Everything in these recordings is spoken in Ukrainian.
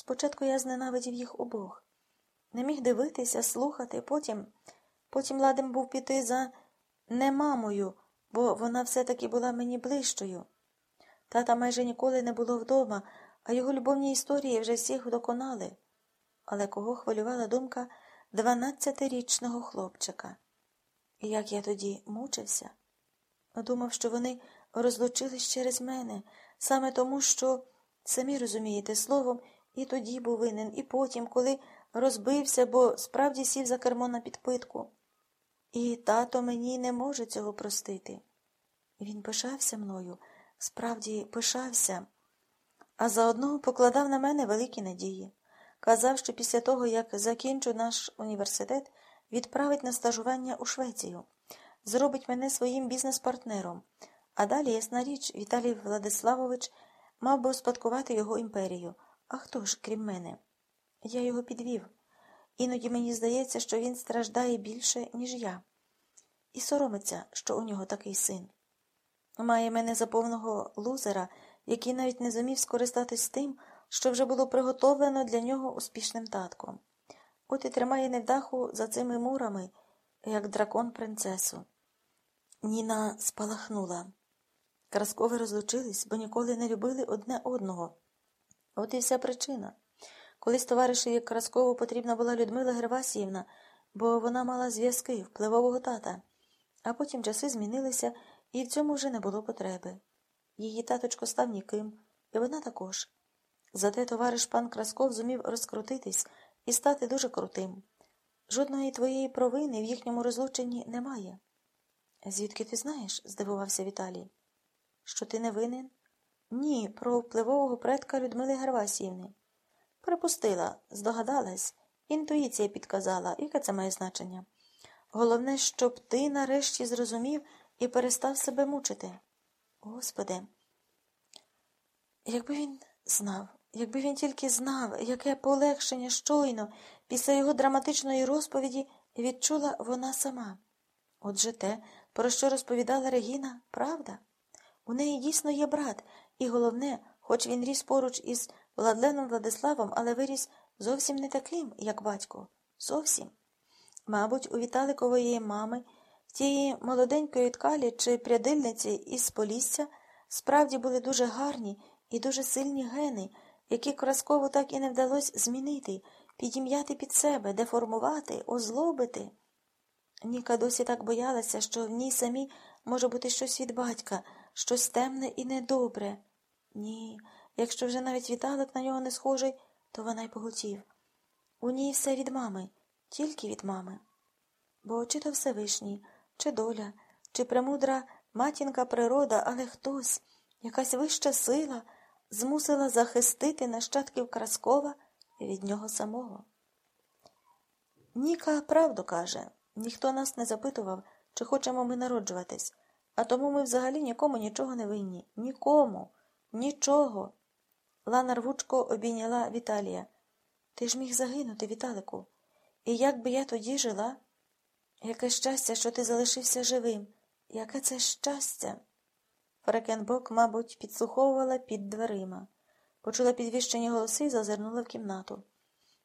Спочатку я зненавидів їх обох. Не міг дивитися, слухати, потім потім ладен був піти за не мамою, бо вона все-таки була мені ближчою. Тата майже ніколи не було вдома, а його любовні історії вже всіх доконали. Але кого хвилювала думка дванадцятирічного хлопчика? І як я тоді мучився? Думав, що вони розлучились через мене, саме тому, що, самі розумієте, словом, і тоді був винен, і потім, коли розбився, бо справді сів за кермо на підпитку. І тато мені не може цього простити. Він пишався мною, справді пишався, а заодно покладав на мене великі надії. Казав, що після того, як закінчу наш університет, відправить на стажування у Швецію, зробить мене своїм бізнес-партнером. А далі, ясна річ, Віталій Владиславович мав би успадкувати його імперію. А хто ж, крім мене? Я його підвів. Іноді мені здається, що він страждає більше, ніж я, і соромиться, що у нього такий син. Має мене за повного лузера, який навіть не зумів скористатись тим, що вже було приготовлено для нього успішним татком. От і тримає невдаху за цими мурами, як дракон принцесу. Ніна спалахнула. Краскови розлучились, бо ніколи не любили одне одного. От і вся причина. Колись товаришеві Краскову потрібна була Людмила Гервасіївна, бо вона мала зв'язки впливового тата, а потім часи змінилися, і в цьому вже не було потреби. Її таточко став ніким, і вона також. Зате товариш пан Красков зумів розкрутитись і стати дуже крутим. Жодної твоєї провини в їхньому розлученні немає. Звідки ти знаєш? здивувався Віталій. Що ти не винен? Ні, про впливового предка Людмили Гервасіївни. Припустила, здогадалась, інтуїція підказала, яке це має значення. Головне, щоб ти нарешті зрозумів і перестав себе мучити. Господи, якби він знав, якби він тільки знав, яке полегшення щойно після його драматичної розповіді відчула вона сама. Отже те, про що розповідала Регіна, правда? У неї дійсно є брат, і головне, хоч він ріс поруч із Владленом Владиславом, але виріс зовсім не таким, як батько. Зовсім. Мабуть, у Віталикової мами, тієї молоденької ткалі чи прядильниці із Полісся, справді були дуже гарні і дуже сильні гени, які Краскову так і не вдалося змінити, підім'яти під себе, деформувати, озлобити. Ніка досі так боялася, що в ній самій може бути щось від батька, щось темне і недобре. Ні, якщо вже навіть Віталик на нього не схожий, то вона й поготів. У ній все від мами, тільки від мами. Бо чи то Всевишній, чи доля, чи премудра матінка природа, але хтось, якась вища сила, змусила захистити нащадків Краскова від нього самого. Ніка правду каже. Ніхто нас не запитував, чи хочемо ми народжуватись, а тому ми взагалі нікому нічого не винні. Нікому, нічого. Лана рвучко обійняла Віталія. Ти ж міг загинути, Віталику. І як би я тоді жила? Яке щастя, що ти залишився живим. Яке це щастя? Фрекенбок, мабуть, підслуховувала під дверима. Почула підвищені голоси і зазирнула в кімнату.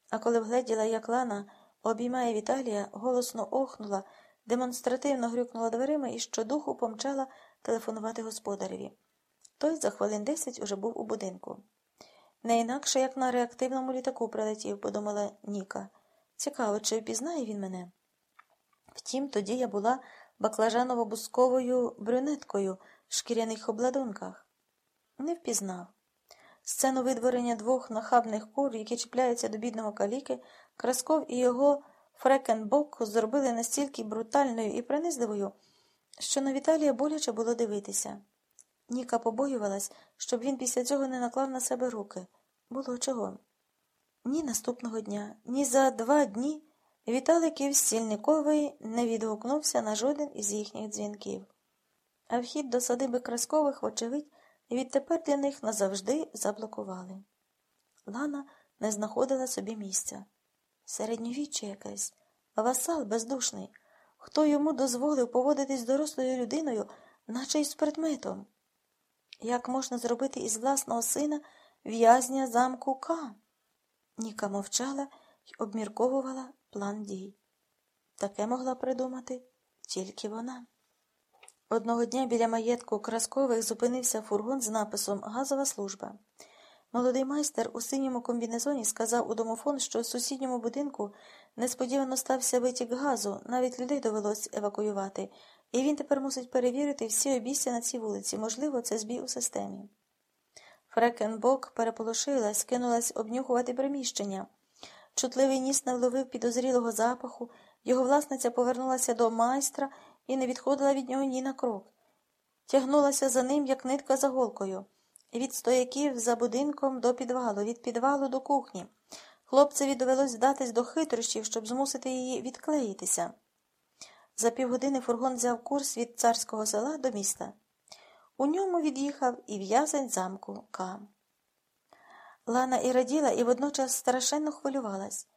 А коли вгледіла, як Лана обіймає Віталія, голосно охнула, демонстративно грюкнула дверима і щодуху помчала телефонувати господареві. Той за хвилин десять уже був у будинку. Не інакше, як на реактивному літаку прилетів, подумала Ніка. Цікаво, чи впізнає він мене? Втім, тоді я була баклажаново-бусковою брюнеткою в шкіряних обладунках. Не впізнав. Сцену видворення двох нахабних кур, які чіпляються до бідного каліки, Красков і його Фрекенбок зробили настільки брутальною і принизливою, що на Віталія боляче було дивитися. Ніка побоювалась, щоб він після цього не наклав на себе руки. Було чого. Ні наступного дня, ні за два дні Віталиків Стільниковий не відгукнувся на жоден із їхніх дзвінків. А вхід до садиби Краскових, вочевидь, відтепер для них назавжди заблокували. Лана не знаходила собі місця. Середньовіччя якесь, васал бездушний. Хто йому дозволив поводитись дорослою людиною, наче й з предметом? Як можна зробити із власного сина в'язня замку К? Ніка мовчала й обмірковувала план дій. Таке могла придумати тільки вона. Одного дня біля маєтку Краскових зупинився фургон з написом Газова служба. Молодий майстер у синьому комбінезоні сказав у домофон, що в сусідньому будинку несподівано стався витік газу, навіть людей довелось евакуювати, і він тепер мусить перевірити всі обійстя на цій вулиці. Можливо, це збій у системі. Фрекенбок переполошилась, кинулась обнюхувати приміщення. Чутливий ніс навловив підозрілого запаху, його власниця повернулася до майстра і не відходила від нього ні на крок. Тягнулася за ним, як нитка за голкою, від стояків за будинком до підвалу, від підвалу до кухні. Хлопцеві довелось вдатись до хитрощів, щоб змусити її відклеїтися. За півгодини фургон взяв курс від царського села до міста. У ньому від'їхав і в'язень замку К. Лана і раділа, і водночас страшенно хвилювалась.